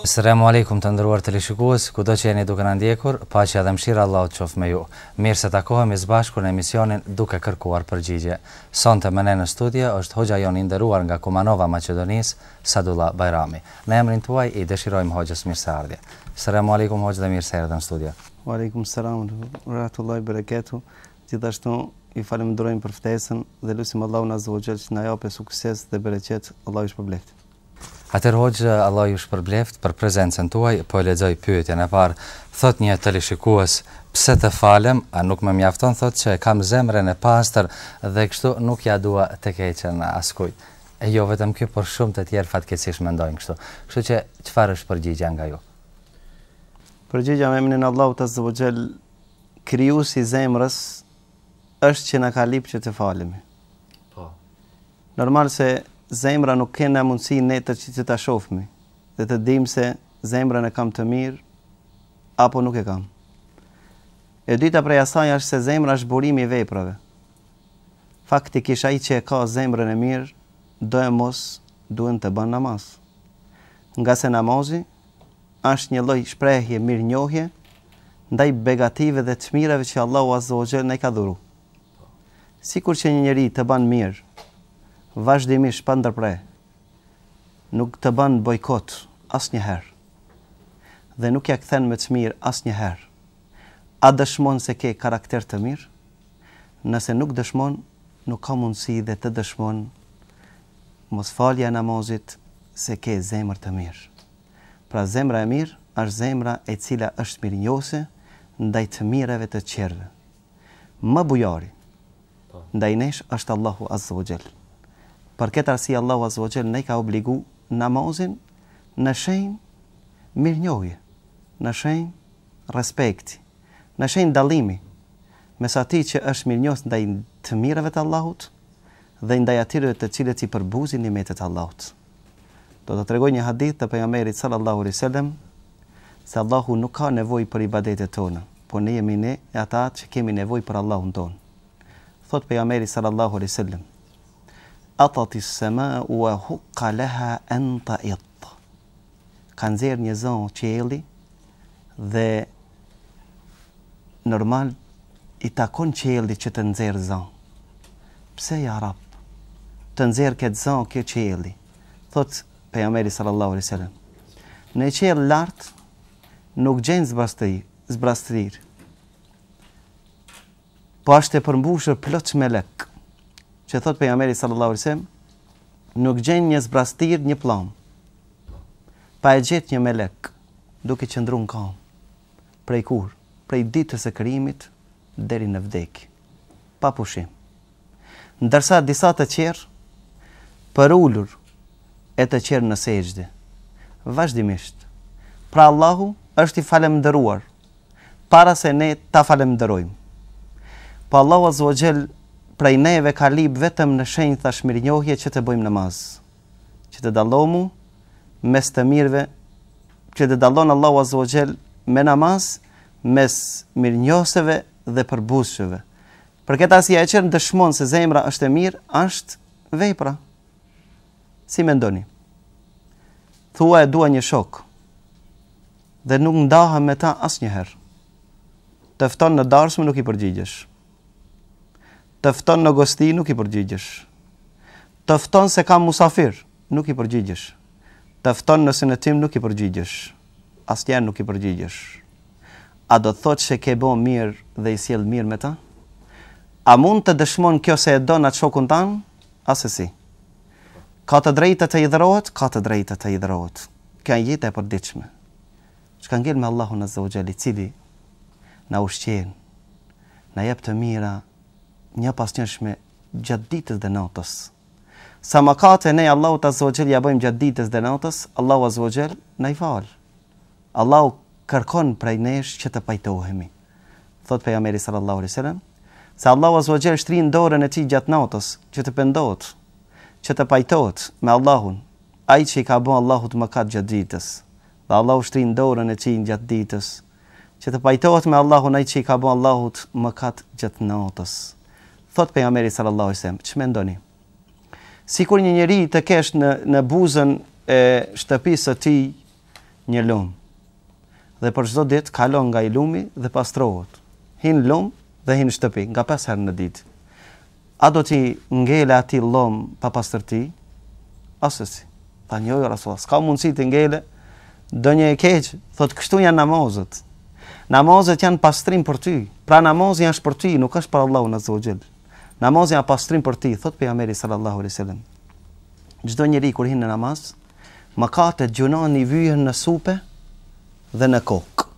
Selamu Alejkum të nderuar teleshikues, kudo që jeni duke na ndjekur, paqja dhe mëshira e Allahut qoftë me ju. Mirë se takohemi së bashku në emisionin Duke kërkuar përgjigje. Sonte me ne në studio është hoxha jonë i nderuar nga Kumanova e Maqedonisë, Sadullah Bajrami. Në emrin tuaj i dëshirojmë hoxhës mirëseardhje. Selamu Alejkum hoxhë dhe mirë se erdhe në studio. Alejkum selam wa rahmetullahi wa barakatuh. Gjithashtu ju falënderojmë për ftesën dhe lusim Allahun azza wa jall që të na japë sukses dhe bereqet. Allahu ju shpërbleftë. Atëherë hoxhë Allah ju shpërbleftë për prezencën tuaj, po e lexoj pyetjen e parë, thotë një teleshikues, pse të falem, a nuk më mjafton thotë që e kam zemrën e pastër dhe kështu nuk ja dua të keqen askujt. E jo vetëm ky por shumë të tjerë fatkeqësisht mendojnë kështu. Kështu që çfarë është përgjigja nga ju? Përgjigja me emrin e Allahut Azza wa Jall, krijuesi i zemrës është që na ka lip që të falemi. Po. Normal se zemra nuk kena mundësi ne të që ta shofmi dhe të dimë se zemrën e kam të mirë apo nuk e kam. E dyta prej asaj është se zemra është burimi i veprave. Faktikisht ai që e ka zemrën e mirë doemos duhet të ban namaz. Ngase namazi është një lloj shprehje mirënjohje ndaj begative dhe të mirave që Allahu Azza wa Jall na i ka dhuruar. Sikur që një njeri të ban mirë vazhdimisht pa ndërpre, nuk të ban bojkot asnjëherë dhe nuk ia kthen me të mirë asnjëherë, a dëshmon se ke karakter të mirë? Nëse nuk dëshmon, nuk ka mundësi dhe të dëshmon mosfalja e namazit se ke zemër të mirë. Pra zemra e mirë është zemra e cila është mirënjohëse ndaj të mirave të tjerëve. Më bujari ndaj nesh është Allahu Azza wa Jall. Për këtë arsye Allahu Azza wa Jall na ka obligu namazin në shenjë mirënjohje, në shenjë respekti, në shenjë dallimi mes atij që është mirënjohës ndaj të mirave të Allahut dhe ndaj atyre të cilët i përbuzin nimetet e Allahut. Do ta tregoj një hadith të Pejgamberit sallallahu alejhi selem se Allahu nuk ka nevojë për ibadetet tona, por ne jemi ne ata që kemi nevojë për Allahun tonë. Thotë Pejgamberi sallallahu alejhi selem: Attati sema wa huqqa laha an ta'it. Ka nxjerrë një za qielli dhe normal i takon qiellit që të nxjerrë za. Pse ja Rab të nxjerrë këtë za kjo qielli? Thotë pejgamberi sallallahu alaihi wasallam. Në qiell lart nuk gjen zbastri, zbrastrir. Po asht e përmbushur plot melek që thot pejgamberi sallallahu alejhi wasallam nuk gjen një zbrazëtirë një pllamë pa e gjet një melek duke qëndru në kamë prej kur prej ditës së krijimit deri në vdekje pa pushim ndërsa disa të tjerë përulur e të tjerë në sexhde vazhdimisht pra Allahu është i falemnderuar para se ne ta falënderojmë. Po Allahu Azza wa Jell prej neve ka lyp vetëm në shenjë thash mirënjohje që të bëjmë namaz. Që të dallomu mes të mirëve, që të dallon Allahu Azza wa Jell me namaz mes mirënjohësve dhe përbuzshëve. Për këtë arsye ajo që dëshmon se zemra është e mirë, është vepra. Si mendoni? Thua e dua një shok dhe nuk ndahem me ta asnjëherë. Të fton në darsëm nuk i përgjigjesh. Të fton në gosti nuk i përgjigjesh. Të fton se kam musafir, nuk i përgjigjesh. Të fton në synetim nuk i përgjigjesh. Asnjëherë nuk i përgjigjesh. A do të thotë se ke bo mirë dhe je sjell mirë me ta? A mund të dëshmon kjo se e don atë shokun tand? Asesi. Ka të drejtë të hidhërohet? Ka të drejtë të hidhërohet. Kjo a jeta e përditshme. Çka ngel me Allahun Azza wa Jall, i cili na ushqen, na jep të mira njëpasnjëshme gjatë ditës dhe natës. Sa mëkate ne Allahut Azza wa Jall ia bëjmë gjatë ditës dhe natës, Allahu Azza wa Jall na i fal. Allahu kërkon prej nesh që të pajtohemi. Thotë Pejgamberi sallallahu alejhi ve sellem se Allahu azza wa xhel shtrin dorën e tij gjatë natës që të pendohet, që të pajtohet me Allahun, ai që i ka bë Allahut mëkat gjatë ditës. Dhe Allahu shtrin dorën e tij gjatë ditës që të pajtohet me Allahun ai që i ka bë Allahut mëkat gjatë natës. Thotë Pejgamberi sallallahu alejhi ve sellem, ç'mendoni? Sikur një njeri të ketë në në buzën e shtëpisë së tij një lum dhe për çdo ditë kalon nga ai lumi dhe pastrohet, hin n'lum dhe hin n'shtëpi nga pesë herë në ditë. A do t'i ngele atij llom papastërti? Asesi. Thanë jo ja Rasulallah, s'ka mundësi t'i ngele, ndonjë e keqe, thot kështu janë namazët. Namazët janë pastrim për ty, pra namazi është për ty, nuk është për Allahun azza wa xhel. Namazi është pastrim për ty, thot pejgamberi sallallahu alejhi wasallam. Çdo njeri kur hin në namaz, Mëkatet gjunan i vihen në supe dhe në kokë.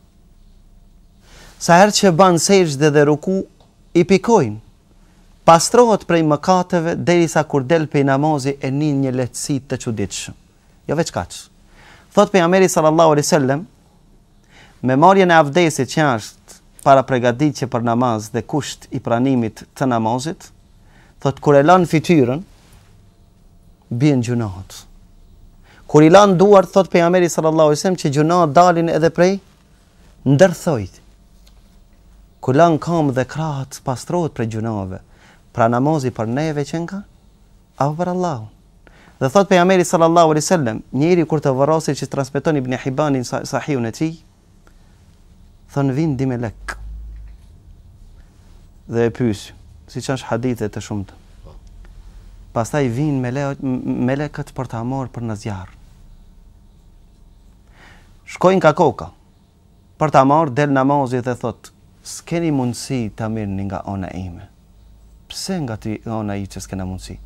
Sa herë që ban sexhde dhe ruku i pikojnë. Pastrohet prej mëkateve derisa kur del prej namazi e nin një lehtësi të çuditshme. Jo veç kaq. Thot pejgamberi sallallahu alaihi wasallam me marrjen e avdesit që është parapregaditje për namaz dhe kusht i pranimit të namazit, thot kur e lan fytyrën, bien gjunat. Kur i lan duart, thot pejgamberi sallallahu alajhi wasallam që gjunahët dalin edhe prej nënthonjve. Kur lan kamë dhe krahët, pastrohet prej gjunave. Pra namazi për neve qenka apo për Allahun? Dhe thot pejgamberi sallallahu alajhi wasallam, njeri kur të vorroset, siç transmeton Ibn Hibani n'sahihun e tij, Thonë vijnë dy melek. Dhe e pysin, siç është hadithe të shumtë. Po. Pastaj vijnë me, le, melekët për ta marrë për në zjarr. Shkojnë ka koka për ta marrë, del namazi dhe thotë, s'keni mundësi ta mirrni nga ona ime. Pse nga ti, ona jote s'kena mundësi?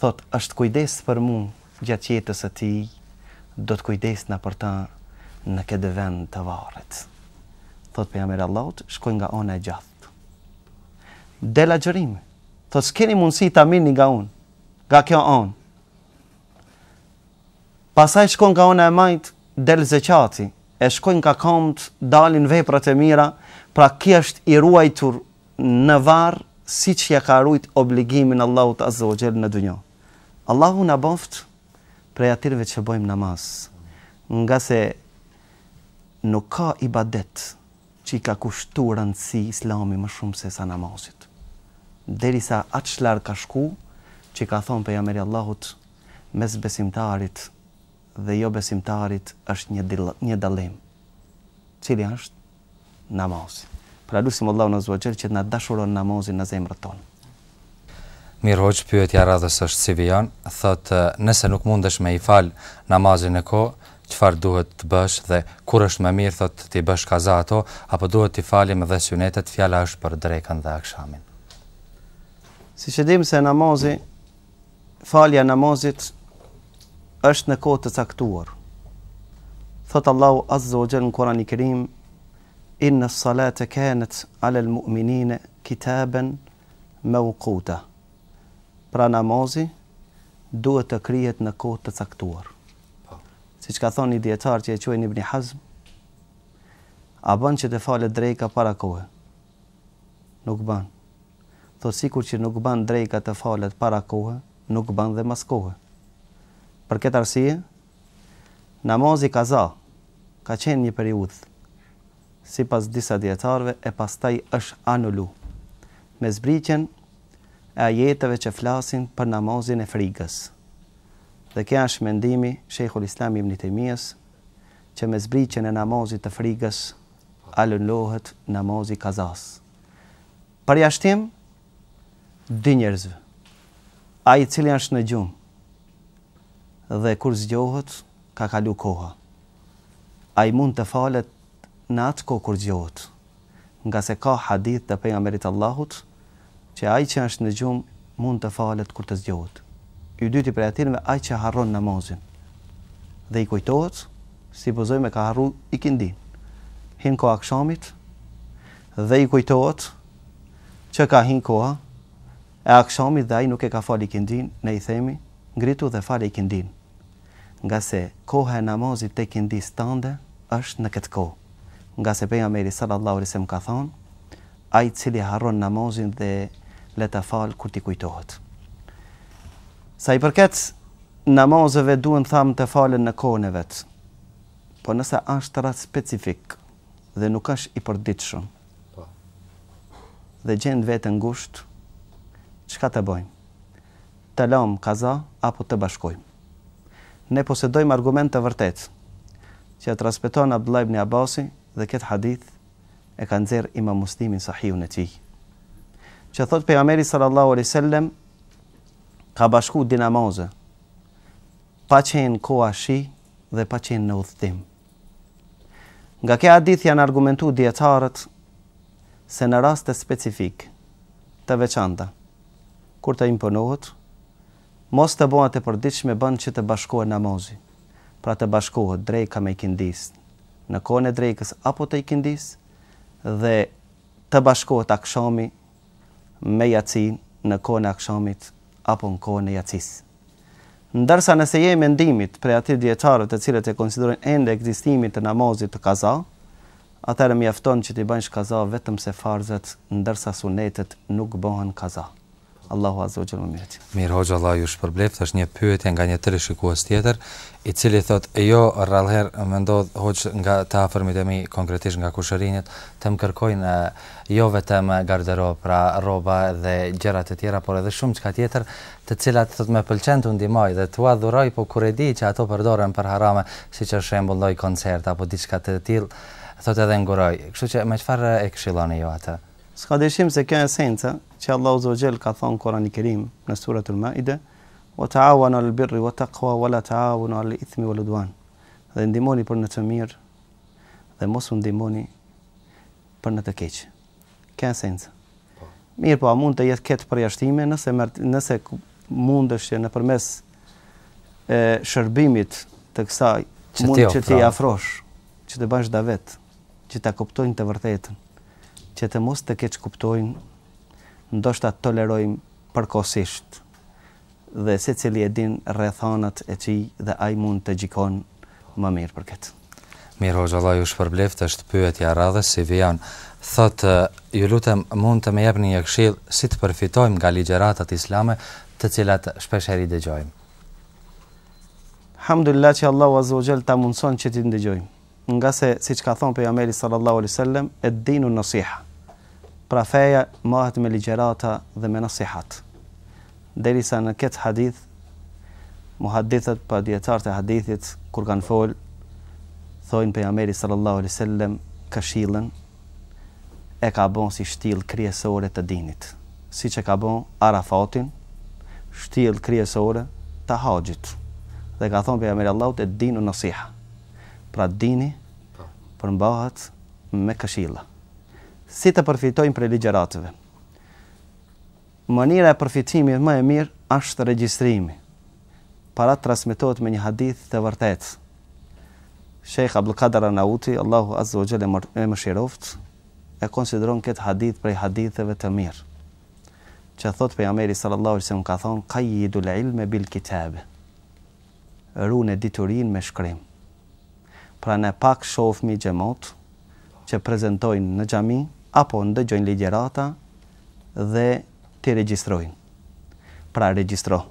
Thotë, është kujdes për mu. Gjatë jetës së tij do të kujdesna për të në këtë vend të varrit. Thotë Pejgamberi i Allahut, Shkoi nga ana e djathtë. Del agjërimi. Thotë, S'keni mundësi ta mirrni nga unë, nga kjo anë. Pastaj shkon nga ana e majtë, del zekati, e shkojnë nga këmbët, dalin veprat e mira, pra ky është i ruajtur në varr siç ia ka ruajt obligimin Allahut Azza wa Xhel në dynja. Allahu na bëft prej atyreve që bëjmë namaz, ngase nuk ka ibadet që i ka kushtu rëndësi Islami më shumë se sa namazit. Deri sa aq larg ka shku që ka thonë Pejgamberi i Allahut, Mes besimtarit dhe jobesimtarit është një dallim. Cili është? namazi. Pra lusim Allahun azza wa xhel që të na dashuron namazin në zemrat tona. Mirë hoxhë, pyetja e radhës është si vijon, thotë nëse nuk mundesh me e fal namazin në kohë, çfarë duhet të bësh dhe kur është më mirë thotë t'i bësh kaza ato apo duhet t'i falim dhe synetet, fjala është për drekën dhe akshamin. Siç e dimë se namazi falja e namazit është në kohë të caktuar. Thot Allahu Azza wa Jalla në Kur'anin e Kerim, Inna salata kanat 'ala al-mu'minina kitaban mawquta. Pra namazi duhet të kryhet në kohë të caktuar. Po. Siç ka thënë një dijetar që e quajnë Ibn Hazm, a bën që të falet dreka para kohë? nuk ban. Thotë sikur që nuk ban drejka të falet para kohe, nuk ban edhe mas kohe. Për këtë arsye, namazi kaza ka qenë një periudhë, sipas disa dijetarëve e mastaj është anulu, me zbritjen e ajeteve që flasin për namazin e frigës. Dhe ky është mendimi i Shejhul Islam Ibn Tejmijës, që me zbritjen e namazit të frigës, Anulohet namazi i kazasë. Përjashtim dy njerëzve, ai i cili është në gjumë dhe kur zgjohet ka kalu koha, ai mund të falet në atë kohë kur zgjohet, ngase ka hadithe të Pejgamberit të Allahut, që ai që është në gjumë mund të falet kur të zgjohet. I dyti prej atyneve ai që harron namazin dhe i kujtohet, supozojmë ka harru ikindin. Hin koha e akshamit dhe i kujtohet që ka hin koha e akshamit dhe ai nuk e ka fal ikindin, ne i themi, ngritu dhe fale ikindin. Ngase koha e namazit të ikindis tande është në këtë kohë. Ngase pejgamberi sallallahu alaihi wasallam ka thënë, Ai i cili harron namazin dhe le ta falë kur t'i kujtohet. Sa i përket namazeve duhen thamë të falen në kohën e vet. Po nëse është rast specifik dhe nuk është i përditshëm dhe gjend veten ngushtë, çka të bëjmë? Ta lamë kaza apo të bashkojmë? Ne posedojmë argument të vërtetë që e transmeton Abdullah ibn Abasi dhe këtë hadith e ka nxjerrë Imam Muslimi në Sahihun e tij. Që thot pejgamberi sallallahu alaihi wasallam ka bashku dy namaze. Pa qenë koha shi dhe pa qenë në udhëtim. Nga ky hadith janë argumentu dijetarët se në raste specifike të veçanta kur të imponohet mos të bëhet e përditshme bën që të bashkohet namazi. pra të bashkohet Drejka me Ikindisë në kohën e Drejkës apo të Ikindisë dhe të bashkohet Akshami me Jacinë në kohën e Akshamit apo në kohën e Jacisë. Ndërsa nëse je i mendimit prej atyre dijetarëve të cilët e konsiderojnë ende ekzistimin e namazit të kaza, atëherë mjafton që t'i bënsh kaza vetëm se farzet ndërsa sunetet nuk bëhen kaza. Allahu Azza wa Jall më mirë e di. Mir hoxhë Allah ju shpërbleftë është një pyetje nga një tërë shikues tjetër i cili thot jo rrallëher më ndodh hoxhë nga të afërmit e mi konkretisht nga kushërinjët të më kërkojnë jo vetëm garderobë pra rroba dhe gjëra të tjera por edhe shumë çka tjetër të cilat thot më pëlqen të ndihmoj dhe tua dhuroj po kur e di që ato përdoren për harame siç është shembull ndonjë koncert apo diçka të tillë thot edhe nguroj kështu që me çfarë e këshilloni ju atë S'ka dyshim se kjo esenca që Allahu azza wa xhel ka thënë në Kurani Kerim në surat Al-Maide, "Wa ta'awanu 'alal birri wa taqwa wa la ta'awanu 'alal ithmi wal 'udwan." Dhe ndihmoni për në të mirë dhe mos u ndihmoni për në të keq. Kjo esenca. Po. Mirë, po a mund të jetë ketë përjashtime nëse nëse mundesh që nëpërmes e shërbimit të kësaj që mund të, t'i afrosh, që të bësh davet. që ta kuptojnë të vërtetën, që të mos të keqkuptojnë, ndoshta të tolerojmë përkohësisht dhe secili e din rrethanat e tij dhe ai mund të gjikon më mirë për këtë. Mirë hoxhë Allah ju shpërbleft është pyetja e radhës si vijon. Thotë, ju lutem mund të më jepni një këshill si të përfitojmë nga ligjeratat islame të cilat shpesh herë i dëgjojmë. Hamdulillah që Allahu Azza wa Jall ta mundson që t'i ndëgjojmë. Ngase siç ka thënë Pejgamberi sallallahu alejhi wasallam, "Ed-dinu an-nasiha", pra feja mahet me ligjërata dhe me nasihat. Derisa në këtë hadith muhaddithët, pra dijetarët e hadithit, kur kanë fol, thonë Pejgamberi sallallahu alejhi wasallam këshillën e ka bën si shtyllë kryesore të dinit, siç e ka bën Arafatin shtyllë kryesore të haxhit. Dhe ka thënë Pejgamberi i Allahut ed-dinu an-nasiha. Pra dini përmbahet me këshilla. Si të përfitojnë prej ligjëratëve? Mënyra e përfitimit më e mirë është regjistrimi. Pra transmetohet me një hadith të vërtetë. Sheikh Abdul Qadir Arnauti, Allahu Azza wa Jalla e mëshiroftë, e konsideron këtë hadith prej haditheve të mirë. Që thot pejgamberi sallallahu alaihi wasallam ka thonë qayyidul ilme bil kitabe. ruane diturinë me shkrim. Pra ne pak shohmi xhemat që prezentojnë në xhami apo ndëgjojnë ligjerata dhe t'i regjistrojnë. Pra regjistro.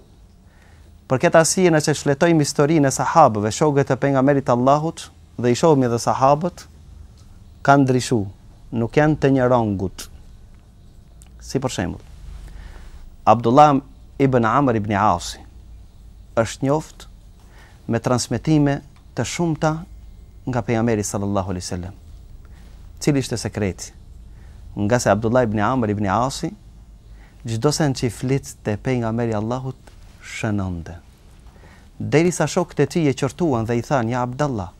Për këtë arsye nëse shfletojmë historinë e sahabëve shokëve të Pejgamberit të Allahut dhe i shohmi dhe sahabët kanë ndryshu, nuk janë të një rangut. Si për shembull, Abdullah ibn Amr ibn Asi është njoftë me transmetime të shumta nga pejgamberi sallallahu alaihi wasallam. Cili ishte sekreti? Ngase Abdullah ibn Amr ibn Asi çdo sen që flitte pejgamberi Allahut shënonte. Derisa shokët e tij e qortuan dhe i thanë ja Abdullah,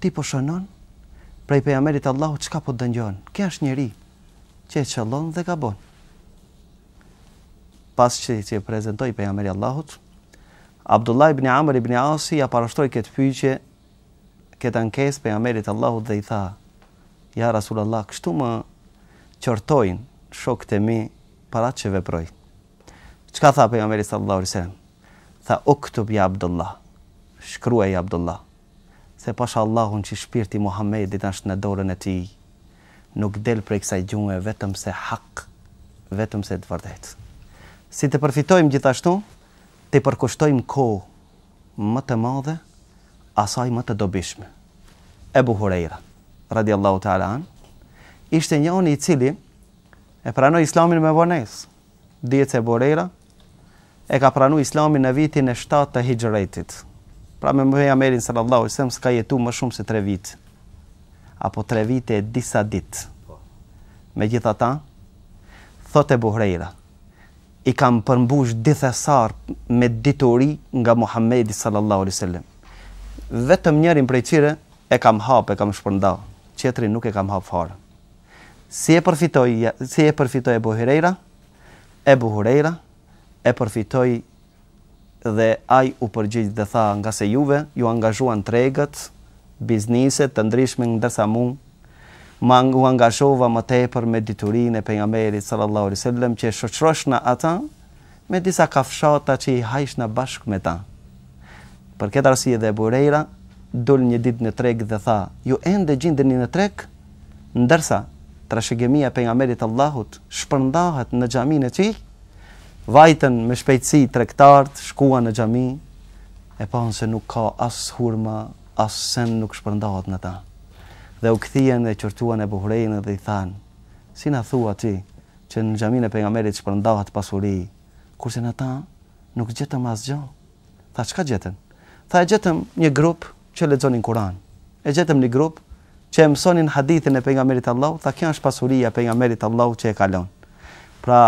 ti po shënon prej pejgamberit Allahut çka po dëngjon. Ky është njeri që e qëllon dhe gabon. Pasi që prezentoi pejgamberi Allahut, Abdullah ibn Amr ibn Asi ia parashtroi këtë pyetje, këtë ankesë pejgamberit Allahut dhe i tha: Ja Rasulullah, kështu më qortojnë shokët e mi para që veproj. Çka tha pejgamberi sallallahu alaihi wasallam? Tha uktub ya Abdullah. Shkruaj Abdullah. Se pasha Allahun që shpirti Muhammedit është në dorën e tij. nuk del prej kësaj gjuhe vetëm se hak, vetëm se të vërtetë. Si të përfitojmë gjithashtu, t'i përkushtojmë kohë më të madhe asaj më të dobishmes. Ebu Hurejra, radiallahu ta'ala an, ishte njëni i cili e pranoi islamin me vonesë. Dihet se Ebu Hurejra, e ka pranu Islamin në vitin e shtatë të Hixhretit. Pra me Muhamedin sallallahu alaihi wasallam s'ka jetu më shumë se tre vite. Apo tre vite e disa ditë. Megjithatë, thotë Ebu Hurejra, i kam përmbush dy thesarë me dituri nga Muhammedi sallallahu alaihi wasallam. Vetëm njërin prej tyre e kam hap, e kam shpërnda, tjetrin nuk e kam hap fare. Si e përfitoi, si e përfitoi Ebu Hurejra? Ebu Hurejra e përfitoi dhe ai u përgjigj dhe tha, Ngase juve ju angazhuan tregët, biznese të ndryshme ndërsa unë u angazhova më tepër me diturinë e Pejgamberit sallallahu alejhi ve sellem që e shoqërojshna ata me disa kafshata që i hajshna bashkë me ta. Për këtë arsye dhe Ebu Hurejra doli një ditë në treg dhe tha, Ju ende gjindeni në treg? Ndërsa, trashëgimia e Pejgamberit të Allahut shpërndahet në xhaminë e tij, vajtën me shpejtësi tregtarët, shkuan në xhami, e panë se nuk ka as hurma, as sen nuk shpërndahet në ta. Dhe u kthyen dhe qortuan Ebu Hurejrën dhe i thanë, Si na thua ti që në xhaminë e Pejgamberit shpërndahet pasuri, kurse në ta Nuk gjetëm asgjë. Tha, çka gjetët? Tha, e gjetëm një grup që lexonin Kur'an. E gjetëm një grup që e mësonin hadithin e Pejgamberit të Allahut, tha, kjo është pasuria e Pejgamberit të Allahut që e ka lënë. Pra,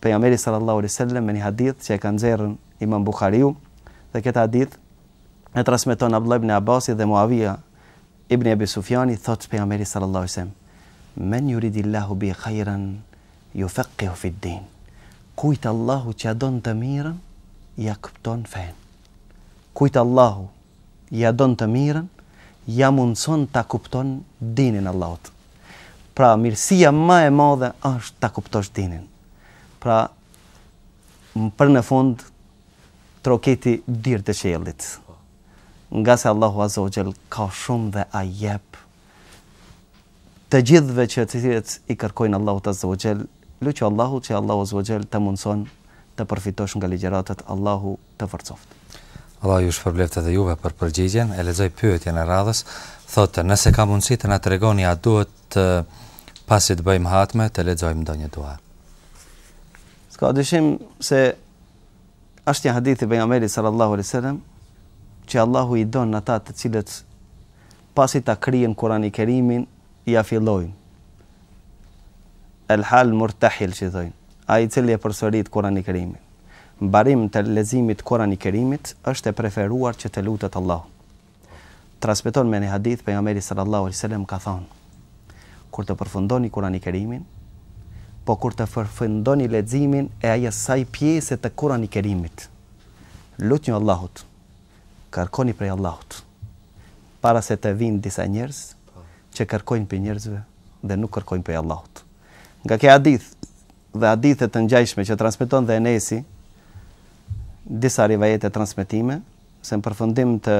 Pejgamberi sallallahu alaihi wasallam me një hadith që e nxjerrin Imam Buhariu dhe këtë hadith e transmeton Abdullah ibn Abbasi dhe Muawiya Ibni Ebi Sufjani thotë Pejgamberi sallallahu alejhi ve sellem, Men yuridillahu bihi khajran yufekkihu fid-din, Kujt Allahu që ia don të mirën, ia kupton fenë. Kujt Allahu ia don të mirën, ia mundëson ta kupton dinin e Allahut. Pra mirësia ma e madhe është ta kuptosh dinin. Pra për në fund trokit derë të çelet. ngase Allahu Azza wa Jall ka shumë dhe Ai jep të gjithëve që të cilët i kërkojnë Allahut Azza wa Jall, lutju Allahut që Allahu Azza wa Jall të mundëson të përfitosh nga ligjëratat, Allahu të forcoftë. Allahu ju shpërbleftë edhe juve për përgjigjen, e lexoj pyetjen e radhës, thotë nëse ka mundësi të na tregoni a duhet pasi të bëjmë hatme të lexojmë ndonjë dua. Ska dyshim se Është një hadith i Pejgamberit sallallahu alejhi ve sellem që Allahu i don ata të cilët pasi ta kryejnë Kur'anin Kerimin ja fillojnë El hal murtahil që i thonë, ai i cili e përsërit Kur'anin Kerimin. Mbarim të leximit të Kur'anit Kerimit është e preferuar që të lutet Allahu. Transmetohet në një hadith pejgamberi sallallahu alejhi wasallam ka thënë, Kur të përfundoni Kur'an-i Kerimin, po kur të përfundoni leximin e asaj pjese të Kur'an-i Kerimit, lutnju Allahut, kërkoni prej Allahut, para se të vijnë disa njerëz që kërkojnë prej njerëzve dhe nuk kërkojnë prej Allahut. Nga ky hadith dhe hadithe të ngjashme që transmeton dhe Enesi, disa rivajete e transmetime, Se në përfundim të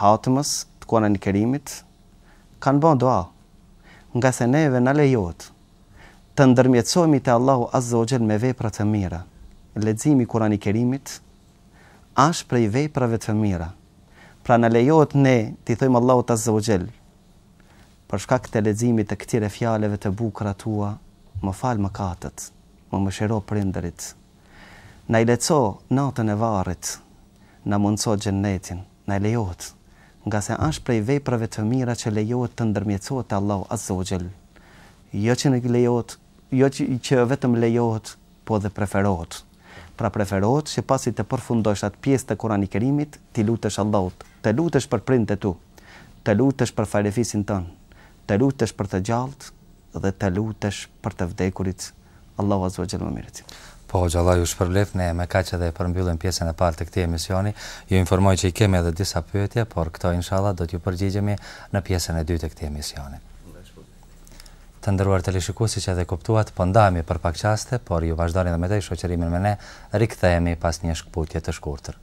hatmës, të Kuran-e Kerimit, kanë bo dua, ngase neve na lejohet të ndërmjetësohemi te Allahu Azze o Xhel me vepra të mira. Leximi i Kuran-i Kerimit asht prej veprave të mira. Pra na lejohet ne t'i thojmë Allahut Azze o Xhel, Për shkak të leximit të këtyre fjalëve të bukura tua, më fal mëkatet, më mëshiro prindërit. Na e lehtëso natën e varrit na mundëso xhennetin na lejohet ngase asht prej veprave të mira që lejohet të ndërmjetësohet te Allahu azza wa jall jo që nuk lejohet jo që vetëm lejohet po dhe preferohet pra preferohet që pasi të përfundosh atë pjesë të Kurani Kerimit t'i lutesh Allahut të lutesh për prindtë e tu të lutesh për farefisin tënd Të lutesh për të gjalltë dhe të lutesh për të vdekurit Allahu Azza wa Jall më mirë e di. Po hoxhë Allah ju shpërbleftë, ne me kaq edhe e përmbyllim pjesën e parë të këtij emisioni, ju informoj që i kemi edhe disa pyetje, por këto inshallah do t'ju përgjigjemi në pjesën e dytë të këtij emisioni. Të nderuar teleshikues, siç edhe kuptuat, po ndahemi për pak çaste, por ju vazhdoni edhe më tej shoqërimin me ne, rikthehemi pas një shkputje të shkurtër.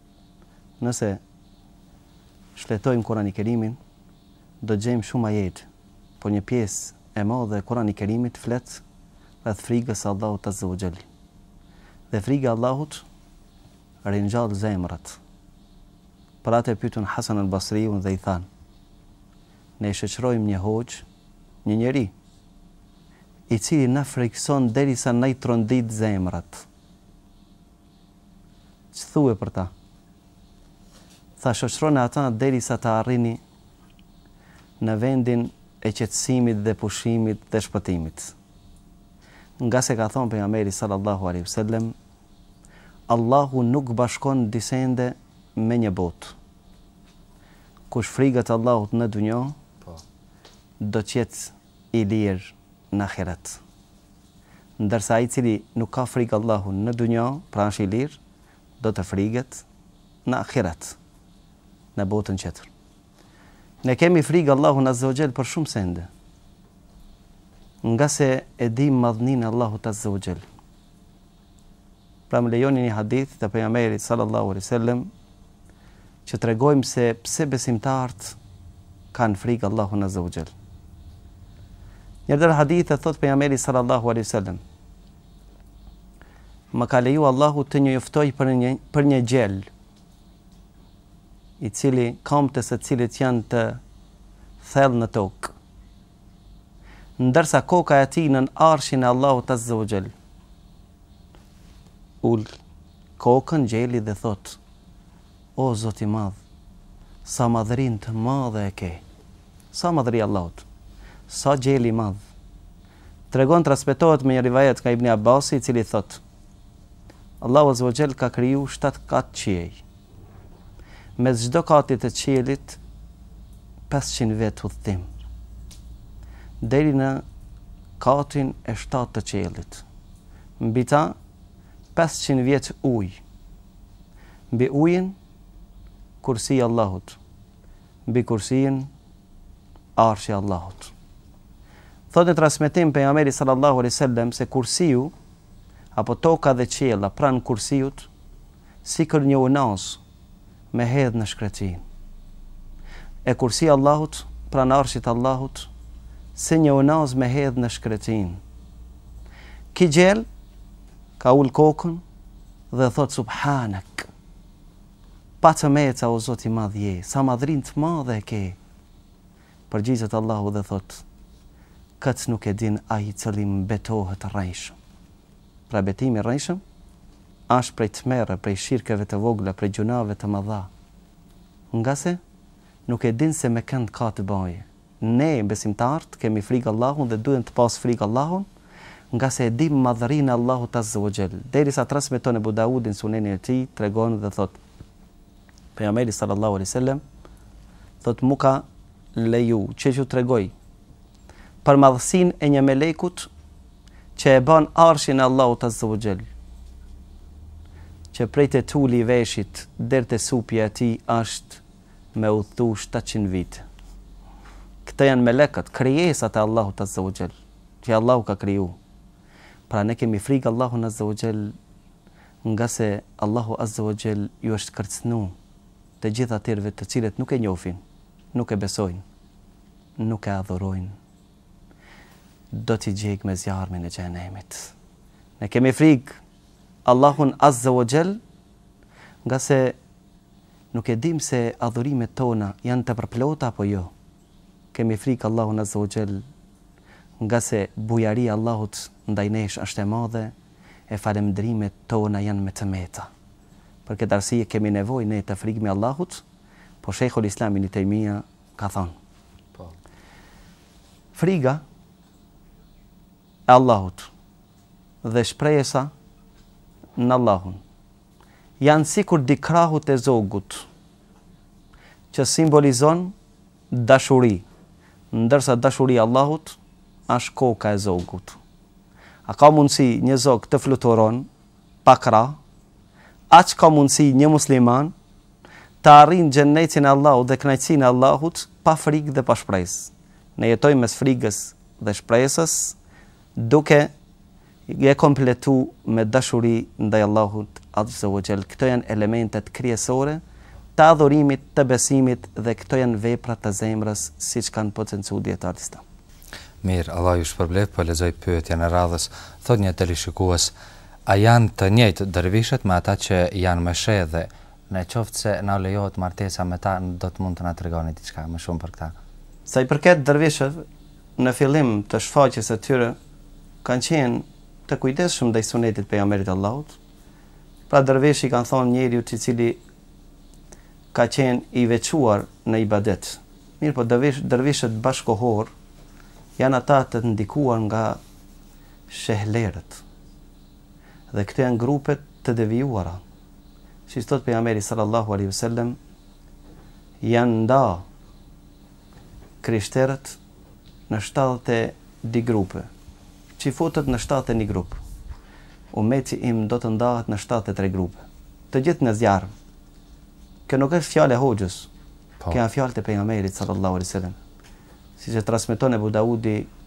Nëse shfletojmë Kur'ani Kerimin, do të gjejmë shumë ajete, por një pjesë e madhe e Kur'ani Kerimit flet rreth frigës së Allahut Azze wa Jell. Dhe friga e Allahut ringjall zemrat. Për atë e pytën Hasan al Basriun dhe i thanë, ne shoqrojmë një hoxhë, një njeri, i cili na frikson derisa na i trondit zemrat. Ç'thue për ta? Tha shoqërone ata derisa të arrini në vendin e qetësimit dhe pushimit dhe shpëtimit. Ngase ka thonë Pejgamberi sallallahu alejhi ve sellem, Allahu nuk bashkon dy sende me një botë. Kush i friget Allahut në dunja, do të jetë i lirë në ahiret. Ndërsa ai i cili nuk ka frikë Allahun në dunja, pra është i lirë, do të friget në ahiret, në botën tjetër. Ne kemi frikë Allahun Azze o Gjell për shumë sende, ngase e dimë madhninë e Allahut Azze o Gjell. Pra më lejoni një hadith të Pejgamberit sallallahu alejhi wasallam që tregojmë se pse besimtarët kanë frikë Allahun azza wa jall. Një herë hadith e thotë Pejgamberi sallallahu alejhi wasallam Më ka leju Allahu të njoftoj për një, për një gjel i cili kambët e të cilit janë të thellë në tokë. ndërsa koka e tij nën arshin e Allahut azze u xhel. Ul kokën gjeli dhe thot, o Zot i madh, sa madhëri të madhe e ke, sa madhëri e Allahut, sa gjel i madh. Tregon transmetohet me një rivajet nga Ibni Abasi i cili thot, Allahu azze u xhel ka kriju shtatë kat qiej. Mes çdo kati të qiellit pesëqind vjet udhëtim deri në katin e shtatë të qiellit. Mbi ta pesëqind vjet ujë. Mbi ujin kursiu i Allahut. Mbi kursin arshi i Allahut. Thotë në transmetim pejgamberi sallallahu alaihi wasallam se kursiu apo toka dhe qiella pranë kursiut Sikur një unazë me hedh në shkretinë. E Kursi i Allahut, pranë Arshit të Allahut, si një unazë me hedh në shkretinë. Ki gjel ka ul kokën dhe thot subhanak. Pa të meta o Zot i madh je, sa madhri të madhe e ke. Përgjigjet Allahu dhe thot, këtë nuk e din ai i cili m'betohet rrejshëm. Pra betim i rrejshëm asht prej tmerre prej shirkeve të vogla, prej gjunaheve të mëdha. Ngase nuk e din se me kënd ka të baje. Ne, besimtarët, kemi frikë Allahun dhe duhet të pas frikë Allahun, ngase e dimë madhërinë e Allahut azze wa xhell. Derisa transmeton Ebu Daudi në Sunenin e tij, tregon dhe thotë, Pejgamberi sallallahu alejhi ve sellem thotë, M'u ka leju që t'ju tregoj, për madhësinë e një melekut që e ban arshin e Allahut azza wa jall që prej te tuli i veshit deri te supi i tij është me udhëtu 700 vite këta janë melekët krijesat e Allahut azza wa jall që Allahu i ka kriju pra ne kemi frikë Allahun azza wa jall ngase Allahu azza wa jall iu është kërcënu të gjithë atyreve të cilët nuk e njofin, nuk e besojnë, nuk e adhurojnë, do t'i djegë me zjarmin e Xhehenemit. Ne kemi frikë Allahun Azza wa Jall, ngase nuk e dimë se adhurimet tona janë të përplota apo jo. Kemi frikë Allahun Azza wa Jall, ngase bujaria e Allahut ndaj nesh është e madhe. e falënderimet tona janë me të meta. Për këtë arsye kemi nevojë ne t'i frigemi Allahut, por Shejhul Islam Ibn Tejmija ka thonë, Friga e Allahut dhe shpresa në Allahun janë sikur dy krahët e zogut që simbolizon dashuri, ndërsa dashuria e Allahut është koka e zogut. A ka mundësi një zog të fluturon pa krahë? As ka mundësi një musliman ta arrijë xhennetin e Allahut dhe kënaqësinë e Allahut pa frikë dhe pa shpresë. Ne jetojmë mes frikës dhe shpresës, duke e kompletu me dashuri ndaj Allahut Azze wa Xhell. Këto janë elementet kryesore të adhurimit, të besimit dhe këto janë vepra të zemrës siç kanë potencu dijetarët islam. Mirë, Allah ju shpërbleftë, po lexoj pyetjen e radhës. Thotë një teleshikues, A janë të njëjtë dervishët me ata që janë me sheh dhe, në qoftë se na lejohet martesa me ta, do të mund të na tregoni diçka më shumë për këta? Sa i përket dervishëve, në fillim të shfaqjes së tyre kanë qenë të kujdesshëm ndaj sunetit të Pejgamberit të Allahut, pra dervish i kanë thonë njeriut i cili ka qenë i veçuar në ibadet. Mirëpo dervishët bashkëkohorë janë ata të ndikuar nga shehlerët. Dhe këto janë grupe të devijuara. Siç thotë pejgamberi sallallahu alaihi wasallam, janë nda krishterët në shtatëdhjetë e dy grupe. çifutët në shtatëdhjetë e një grup, ummeti im do të ndahet në shtatëdhjetë e tre grupe. Të gjithë në zjarm. Kjo nuk është fjalë e Hoxhës. Po. Këto janë fjalët e pejgamberit sallallahu alaihi wasallam. Siç e transmeton Abu Daudi në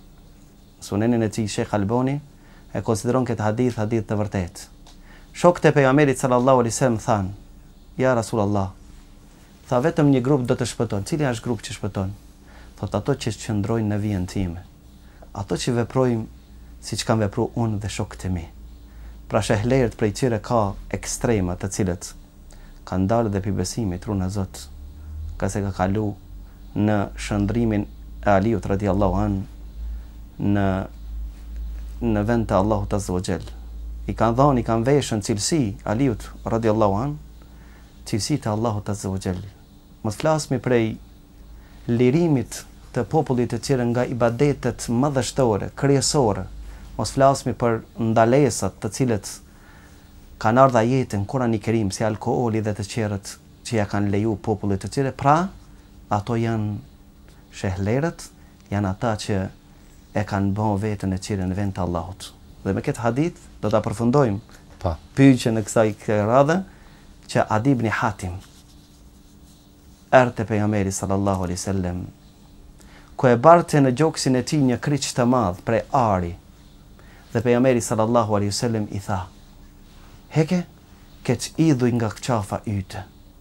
Sunenin e tij Sheikh Albani e konsideron këtë hadith hadith të vërtetë. Shokët e pejgamberit sallallahu alaihi wasallam thanë: Ja Rasulullah, Tha vetëm një grup do të shpëton. Cili asht grupi që shpëton? Thotë ato që qëndrojnë në vijën time. Ato që veprojnë siç kam vepru unë dhe shokët e mi. Pra shehlerët prej tyre ka ekstrema të cilët kanë dalë edhe pi besimit, runa Zot, ngase kanë kalu në shëndrimin e Aliut radiallahu anh në në vend të Allahut azza wa xhel. I kanë dhanë, i kanë veshun cilësi Aliut radiallahu anh. Cilësitë e Allahut Azze wa Xhell. Mos flasmi prej lirimit të popullit të tyre nga ibadetet madhështore, kryesore, mos flasmi për ndalesat të cilat kanë ardhë ajete në Kur'anin Kerim si alkooli dhe të tjerat që ia kanë leju popullit të tyre, pra ato janë shehlerët janë ata që e kanë ba veten e tyre në vend të Allahut. Dhe me këtë hadith do ta përfundojmë po. pyetjen e kësaj radhe që Adi ibn Hatim erdhi te pejgamberi sallallahu alaihi wasallam ku e barte në gjoksin e tij një kryq të madh prej ari dhe pejgamberi sallallahu alaihi wasallam i tha heke ket idhull nga qafa yte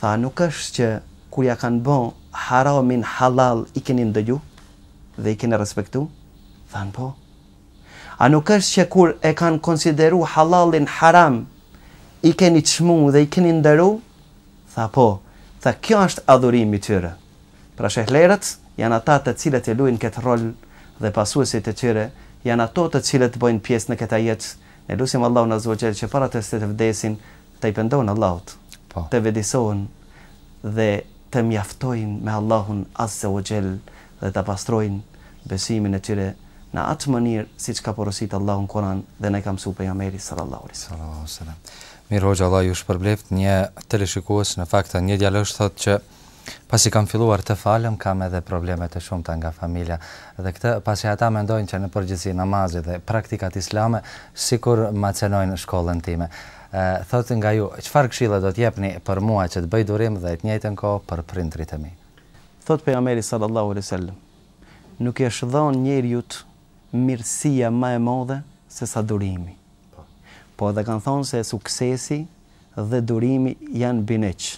Tha a nuk është që kur ja kanë bo haramin hallall i keni ndëgju dhe i keni respektu? Thanë po. A nuk është që kur e kanë konsideru hallallin haram i keni çmu dhe i keni ndëru? Tha po. Tha kjo është adhurimi i tyre. Pra shehlerët janë ata të cilët e luajnë këtë rol dhe pasuesit e tyre janë ato të cilët bëjnë pjesë në këtë ajet, ne lusim Allahun azza wa xhel që para se të vdesin Të i pendohen Allahut, të vetdijësohen dhe të mjaftohen me Allahun azze ue xhel dhe ta pastrojnë besimin e tyre në atë mënyrë siç ka porositë Allahu në Kuran dhe na e ka mësu Pejgamberi sallallahu alejhi ve sellem. Mir hoxhë Allahu ju shpërbleftë një teleshikues në fakt një djalosh thotë që Pasi kam filluar të falem, kam edhe probleme të shumta nga familja. Dhe këtë, pasi ata mendojnë që në përgjithësi namazi dhe praktikat islame sikur ma cenojnë shkollën time. Thotë nga ju, çfarë këshille do të jepni për mua që të bëj durim dhe në të njëjtën kohë për prindërit e mi? Thotë Pejgamberi sallallahu alejhi ve sellem, Nuk i është dhënë njeriut mirësi më e madhe se sa durimi. Po edhe kanë thënë se suksesi dhe durimi janë binjeq.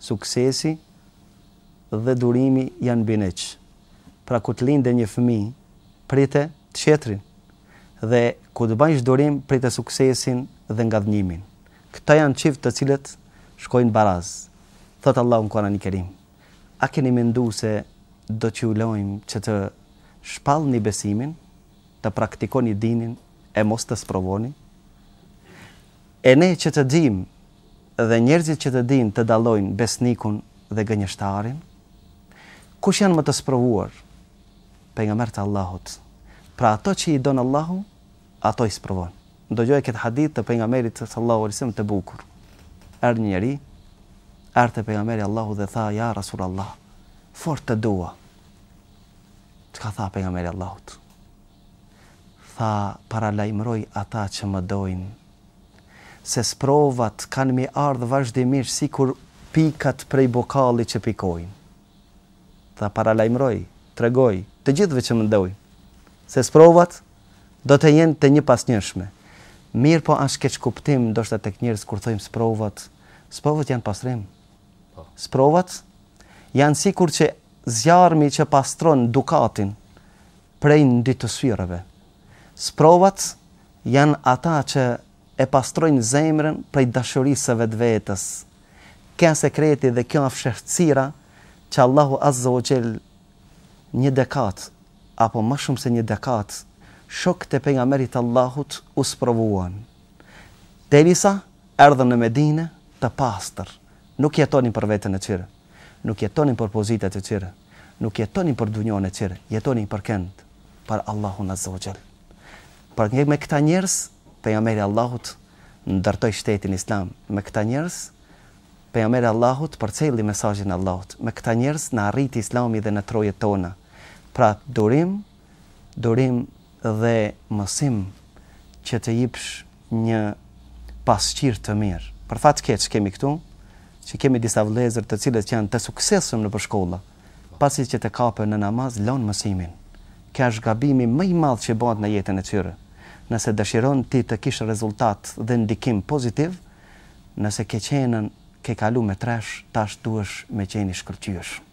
Suksesi dhe durimi janë bineq. Pra kur të linde një fëmijë, prite tjetrin dhe kur të bëjsh durim prite suksesin dhe ngadhënjimin. Këta janë çift të cilët shkojnë baraz. Thotë Allahu në Kur'anin e Kerim, A keni mendu se do t'ju lojmë që të shpallni besimin, të praktikoni dinin e mos të sprovoheni? E ne që të dimë dhe njerëzit që të dinë të dallojnë besnikun dhe gënjeshtarin? Kush janë më të sprovuar? Pejgamberët e Allahut. Pra ato që i don Allahu, ato i sprovon. Ndëgjoje këtë hadith të pejgamberit sallallahu alaihi wasallam të bukur. Erdhi një njeri, erdhi te pejgamberi i Allahut dhe tha: "Ja Rasulullah, fort të dua." Çka tha pejgamberi i Allahut? Tha: "Paralajmëroji ata që më dojnë se sprovat kanë mi ardhë vazhdimisht sikur pikat prej bokalli që pikojnë. Tha paralajmëroji, tregoju, të gjithëve që më dojnë, se sprovat do të jenë të njëpasnjëshme. Mirëpo është keqkuptim ndoshta tek njerëz kur thojmë sprovat, sprovat janë pastrim. Sprovat janë sikur që zjarmi që pastron dukatin prej ndytësirave. Sprovat janë ata që e pastrojnë zemrën prej dashurisë së vetvetes. Ky a sekreti dhe kjo a fshehtësira që Allahu Azza wa Jell një dekadë apo më shumë se një dekadë shokët e Pejgamberit të Allahut u sprovuan. Derisa erdhën në Medine të pastër, Nuk jetonin për veten e tyre, nuk jetonin për pozitat e tyre, nuk jetonin për dunjanë e tyre, jetonin për kënd, për Allahun Azza wa Jall. Pra me këta njerëz Pejgamberi i Allahut ndërtoi shtetin Islam, me këta njerëz Pejgamberi i Allahut përcelli mesazhin e Allahut, me këta njerëz na arriti Islami dhe në trojet tona. Pra durim, durim dhe mësim që të jipsh një pasqyrë të mirë. Për fat të keq kemi këtu se kemi disa vëllezër të cilët janë të suksesshëm nëpër shkolla, pasi që të kapen në namaz lojnë mësimin. Ky është gabimi më i madh që bëhet në jetën e tyre. Nëse dëshiron ti të kesh rezultat dhe ndikim pozitiv, nëse ke qenën ke kalu me tresh, tash duhesh me qenë i shkëlqyeshëm.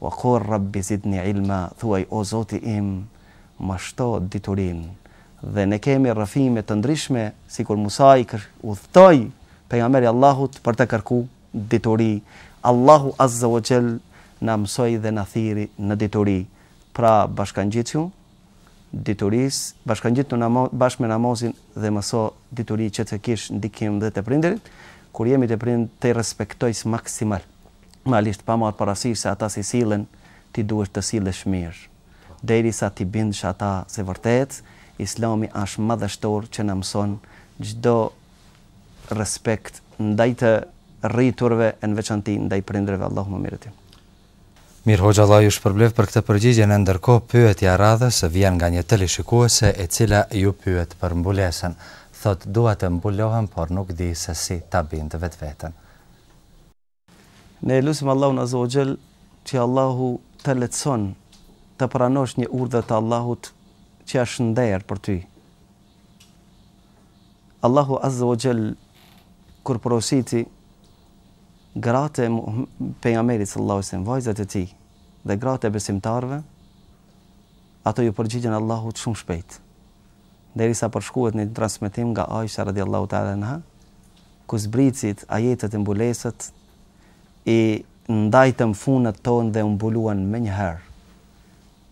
Wa qul Rabbi zidni ilma, thuaj o Zoti im, më shto diturinë. Dhe ne kemi rrëfime të ndryshme, sikur Musai udhëtoi Pejgamberi i Allahut për të kërku dituri, Allahu azza wa jall na mësoi dhe na thirri në dituri, pra bashkangjitju diturisë, bashkangjitju namazit, bashkë me namazin dhe mëso dituri që të kesh ndikim dhe te prindërit, kur jemi te prindt t'i respektojsh maksimal. normalisht pa marrë parasysh se ata si sillen ti duhesh të sillesh mirë derisa t'i bindsh ata se vërtet Islami është madhështor që na mëson çdo respekt ndaj të rriturve e në veçanti ndaj prindërve Allahu më mirë e di. Mirë hoxhë Allah ju shpërbleftë për këtë përgjigje ndërkohë pyetja e radhës vjen nga një teleshikuese e cila ju pyet për mbulesën thotë dua të mbulohem por nuk di se si ta bind vetveten. Ne e lusim Allahun Azza wa Jall që Allahu ta lehtëson ta pranosh një urdhër të Allahut që është nder për ty. Allahu Azza wa Jall kur porositi gratë e pejgamberit sallallahu alajhi wasallam, vajzat e tij dhe gratë e besimtarëve, ato ju përgjigjen Allahut shumë shpejt. Derisa përshkruhet në një transmetim nga Aisha radhiyallahu ta'ala anha, Kur zbritshin ajetet e mbulesës, i ndajtëm fundet tona dhe u mbuluan menjëherë.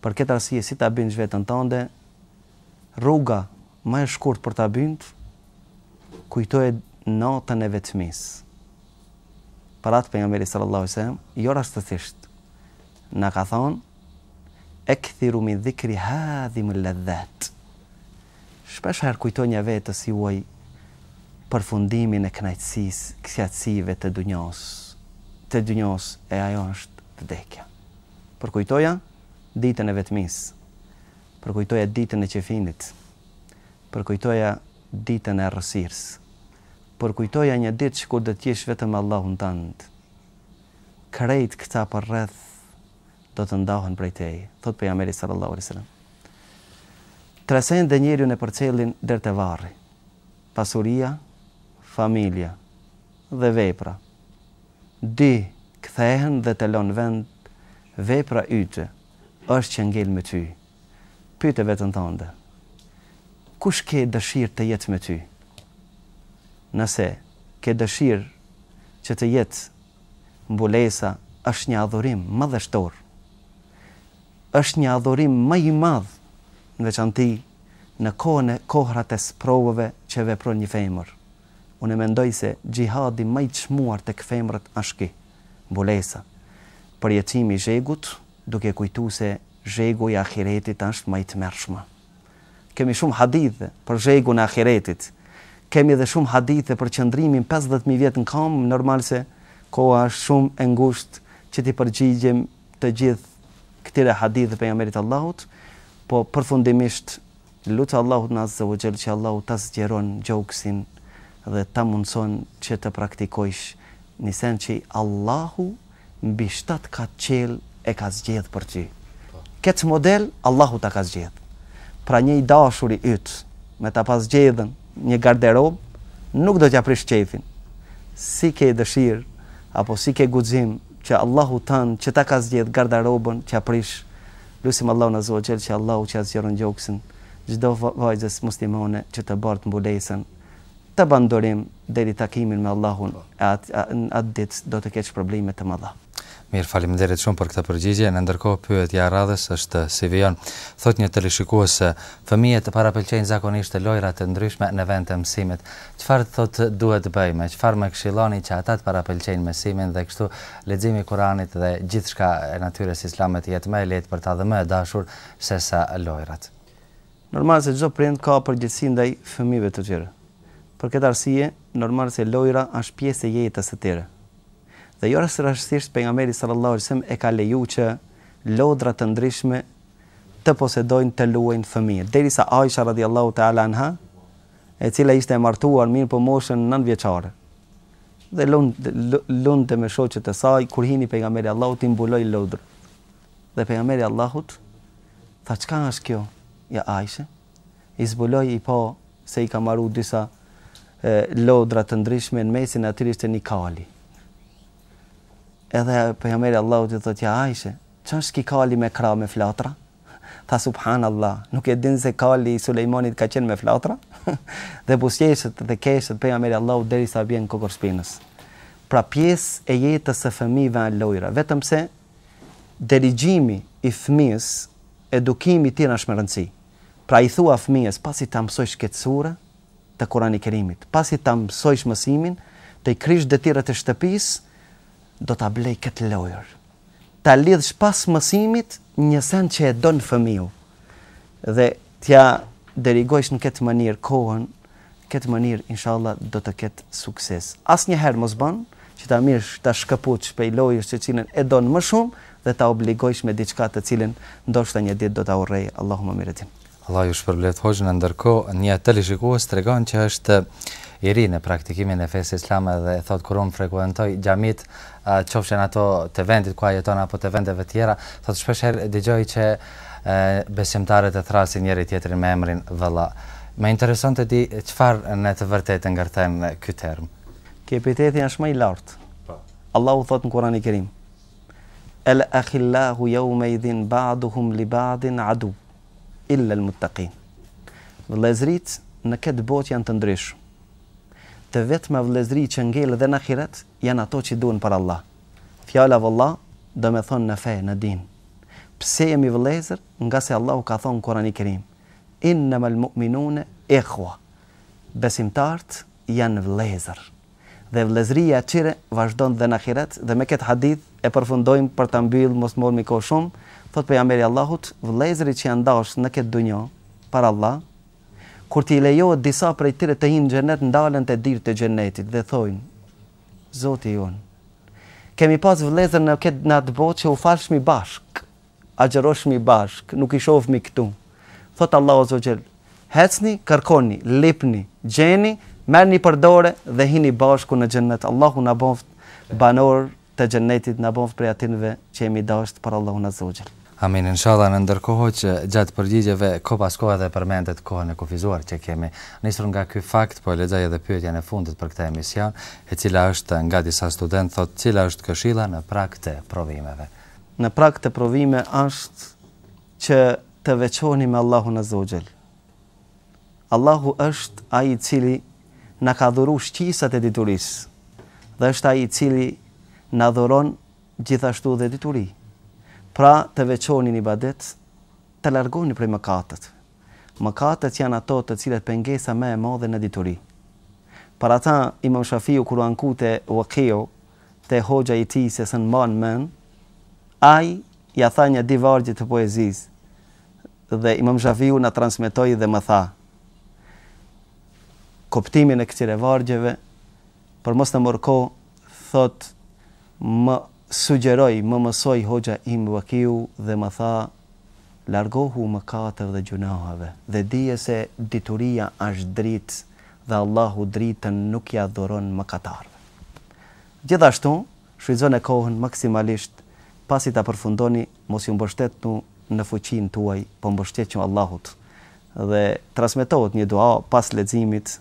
Për këtë arsye si ta bindsh veten tënde, rruga më e shkurtë për ta bind, kujtoje natën e vetmisë. Për atë Pejgamberi sallallahu alejhi ve sellem, jo rastësisht, na ka thënë, Ekthiru min dhikri hadhimil ladhat. Shpeshherë kujtonja vetes suaj përfundimin e kënaqësisë, kënaqësive të dunjosë, të dunjosë e ajo është vdekja. Përkujtoja ditën e vetmisë, përkujtoja ditën e qefinit, përkujtoja ditën e errësirës, përkujtoja një ditë që kur do të jesh vetëm Allahun tënd, krejt këta përreth do të ndahen prej teje, thotë Pejgamberi sallallahu alejhi ve sellem. Tre sende njeriun e përcellin deri te varri. Pasuria, familja dhe vepra. Dy kthehen dhe të lon në vend vepra yte është që ngel me ty. Pyte veten tande. Kush ke dëshirë të jetë me ty? Nëse ke dëshirë që të jetë mbulesa është një adhurim madhështor. Është një adhurim më i madh, në veçanti në kohën e, kohërat e sprovave që vepron një femër. Unë mendoj se xhihadi më i çmuar tek femrat është ky, mbulesa, përjetimi i zhegut, duke kujtu se zhegu i ahiretit është më i tmerrshëm. Kemi shumë hadithe për zhegun e ahiretit. Kemi dhe shumë hadithe për qëndrimin pesëdhjetë mijë vjet në kamë, normal se koha është shumë e ngushtë që t'i përmendim të gjithë këtyre haditheve pejgamberit të Allahut, po përfundimisht lute Allahun azze u xhel që Allahu ta zgjeron gjoksin dhe ta mundëson që të praktikojsh një sen që Allahu mbi shtatë kat qiell e ka zgjedh për ty. Po. Këtë model Allahu ta ka zgjedh. Pra një i dashuri yt me ta pas zgjedhë një garderobë nuk do t'ia prish qefin. Si ke dëshirë apo si ke guxim Që Allahu teala që ta ka zgjedh garderobën t'ia prish lusim Allahun azza wa jall që Allahu t'ia zgjeron gjoksin çdo vajzës muslimane që të bart mbulesën të ban durim deri takimin me Allahun e në at dit do të ketë probleme të mëdha. Mirë, faleminderit shumë për këtë përgjigje. Në ndërkohë, pyetja e radhës është si vijon. Thotë një teleshikues, fëmijët parapëlqejnë zakonisht lojëra të ndryshme në vend të mësimit. Çfarë thotë duhet të bëjmë, e çfarë më këshilloni që ata të parapëlqejnë mësimin dhe kështu leximi i Kuranit dhe gjithçka e natyrës islame të jetë më e lehtë për ta dhe më e dashur sesa lojërat? Normal se çdo prind ka përgjegjësi ndaj fëmijëve të tyre. Për këtë arsye, normal se lojëra është pjesë e jetës së tyre. Dhe jo rastësisht Pejgamberi sallallahu alejhi ve sellem e ka leju që lodra të ndryshme të posedojnë, të luajnë fëmijët, derisa Aisha radhiyallahu ta'ala anha e cila ishte e martuar mirëpo moshën nëntëvjeçare dhe lunte me shoqet e saj kur hini pejgamberi i Allahut i mbuloi lodrat dhe pejgamberi i Allahut tha çka është kjo ja Ajshe i zbuloi i pa se i ka maru disa lodra të ndryshme në mesin e atyre ishte një kali edhe pejgamberi i Allahut i thotë ja Ajshe ç'është ky kali me krah me flatra Tha subhanallah, nuk e din se kali i Sulejmanit ka qenë me flatra? Dhe buzëqeshet dhe keshet pejgamberi i Allahut derisa bjen kokërr shpinës. Pra pjesë e jetës së fëmijëve janë lojra, vetëm se dirigjimi i fëmijës, edukimi i tij është me rëndësi. Pra i thua fëmijës, pasi ta mësojsh këtë sure të Kurani Kerimit, pasi ta mësojsh mësimin, të i kryesh detyrat e shtëpisë, do ta blej këtë lojër. ta lidhsh pas mësimit një send që e don fëmiu dhe t'ja derigojsh në ketë mënirë kohën ketë mënirë inshallah do të ketë sukses asnjëherë mos bën që ta mirsh ta shkëputsh prej lojës të cilën e don më shumë dhe ta obligojsh me diçka të cilën ndoshta një ditë do ta urrejë Allahu më mirëtin. Allah ju shpërbleftë hoxhë në ndërkohë një teleshikues tregon që është i ri në praktikimin e fesë islame dhe thot kur unë frekuentoj xhamit qofshin ato të vendit ku ai jeton apo të vendeve tjera thot shpesh herë dëgjoj që besimtarët e thrasin njëri tjetrin me emrin vëlla më intereson të di çfarë në të vërtetë ngërthen ky term Ky epitet është më i lartë po. Allahu thot në Kur'ani Kerim El akhillau yawma idhin ba'duhum li ba'din adu illa al muttaqin. Vëllezëritë në këtë botë janë të ndryshëm. Të vetma vëllezëri që ngelen dhe në ahiret janë ato që duhen për Allah. Fjala vëlla do me thonë në fe, në din. Pse jemi vëllezër? Ngase Allahu ka thonë në Kurani Kerim, Innamal mu'minune ikhwa. Besimtarët janë vëllezër. dhe vëllezëria e tyre vazhdon dhe në ahiret dhe me këtë hadith e përfundojmë për ta mbyll mos mormi kohë shumë thotë pejgamberi i Allahut vëllezërit që janë dashtë në këtë dunja për Allah kur t'i lejohet disa prej tyre të hinë në xhenet ndalen te dirët e xhenetit dhe thojnë Zoti jonë kemi pas vëllezër në këtë në atë botë që u falshmi bashkë agjëroshmi bashkë, nuk i shohmi këtu. Thotë Allahu Azza wa Jell, Ecni, kërkoni, lipni, gjeni, merrni për dore dhe hini bashkë në Xhennet. Allahu na bëftë banorë të Xhennetit, na bëftë prej atinve që jemi dashtë për Allahun Azza wa Jell. Amin, inshallah, në ndërkohë që gjatë përgjigjeve kohë pas kohe edhe përmendët kohën e kufizuar që kemi. Nisur nga ky fakt, po e lexoj edhe pyetjen e fundit për këtë emision, e cila është nga disa studentë, thotë, cila është këshilla në prag të provimeve. Në prag të provimeve është që të veçoheni me Allahun Azza wa Jall. Allahu është ai i cili na ka dhuru shqisat e diturisë dhe është ai i cili na dhuron gjithashtu dhe dituri. Pra të veçoni në ibadet, të largoni prej mëkatet. Mëkatet janë ato të cilat pengesa më e madhe në dituri. Për atë Imam Shafiu kur u anku te Waqiu, te hoxha i tij se s'në mban mend, ai ia tha një di vargje të poezisë dhe Imam Shafiu na transmetoi dhe më tha, Kuptimin e këtyre vargjeve, Por mos t'ju marr kohë thot më sugjeroi më mësoi hoxha im Vakiu dhe më tha largohu mëkateve dhe gjunaheve dhe dije se dituria asht drit dhe Allahu dritën nuk ja dhuron mëkatarve gjithashtu shfrytëzone kohën maksimalisht pasi ta përfundoni mos ju mbështetnu në fuqinë tuaj po mbështetnu Allahut dhe transmetohet një dua pas leximit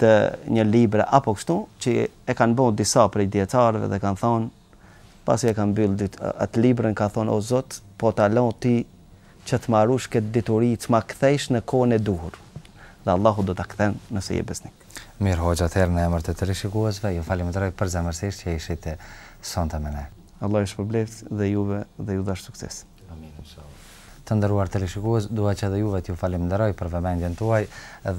të një libre apo kështu që e kanë bo disa prej dijetarëve dhe kanë thonë pasi e kanë mbyll dijetari atë librin ka thonë o Zot po ta lo ty që të ma rush këtë dituri të ma kthejsh në kohën e duhur dhe Allahu do ta kthen nëse je besnik. Mirë hoxhë atëherë në emër të teleshikuesve ju faleminderoj përzemërsisht që ishit sonte me ne. Allah ju shpërbleftë dhe juve dhe ju dhashtë sukses. Amin inshallah. Të nderuar teleshikues, dua që dhe juve t'ju faleminderoj për vëmendjen tuaj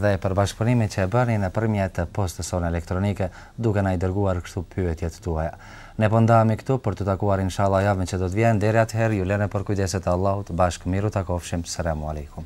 dhe për bashkëpunimin që e bëni nëpërmjet postës sonë elektronike, duke na i dërguar kështu pyetjet tuaja. Ne po ndahemi këtu për t'u takuar inshallah javën që do të vjen, deri atëherë ju lë në përkujdesje të Allahut, bashkë mirë u takofshim, Selamu Alejkum.